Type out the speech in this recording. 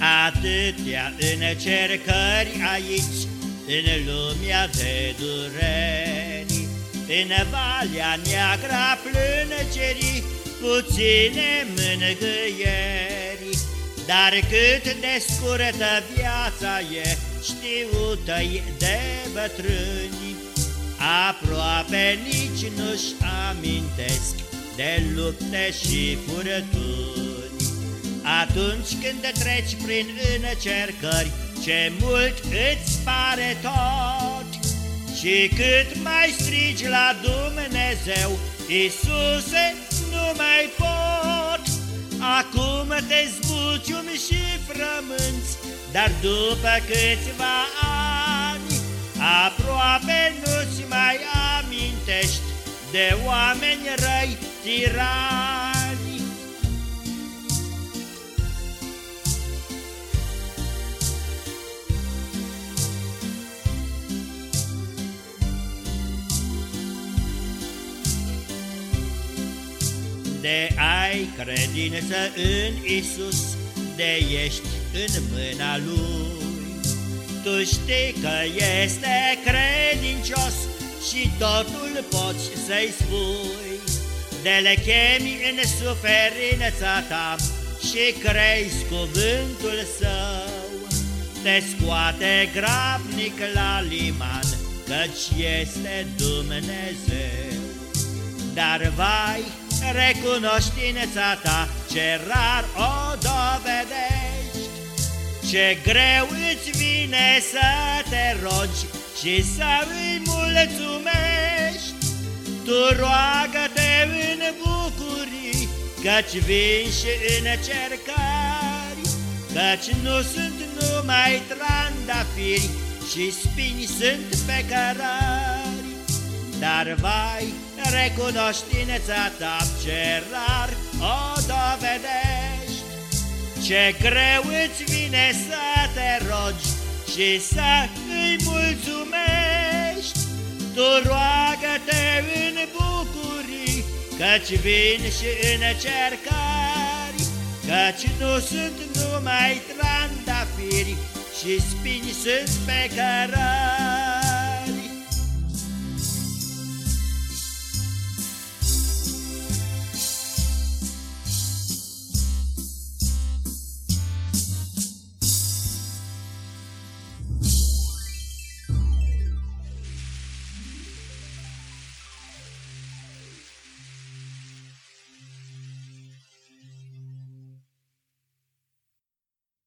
Atâtea încercări aici, în lumea de dureri, În valea neagră plângerii, puține mângâieri, Dar cât de scurtă viața e, știută de bătrâni, Aproape nici nu-și amintesc de lupte și furături. Atunci când treci prin încercări, ce mult îți pare tot. Și cât mai strigi la Dumnezeu, Iisuse, nu mai pot. Acum te zbucium și frămânți, Dar după câțiva ani Aproape nu-ți mai amintești De oameni răi tirani De ai credință în Isus, de ești în mâna Lui. Tu știi că este credincios și totul poți să-i spui. De le chemi în suferința ta și crezi cuvântul său. Te scoate grabnic la liman, căci este Dumnezeu. Dar vai, recunoștința ta, ce rar o dovedești, Ce greu îți vine să te rogi și să îi mulțumești. Tu roagă-te în bucurii, căci vin și încercări, Căci nu sunt numai trandafiri și spini sunt pe cărări. Dar vai, recunoștința ta ce rar o dovedești, Ce greu îți vine să te rogi și să îi mulțumești. Tu roagă-te în bucurii, căci vin și încercări, Căci nu sunt numai trandafiri și spini sunt pe cărări.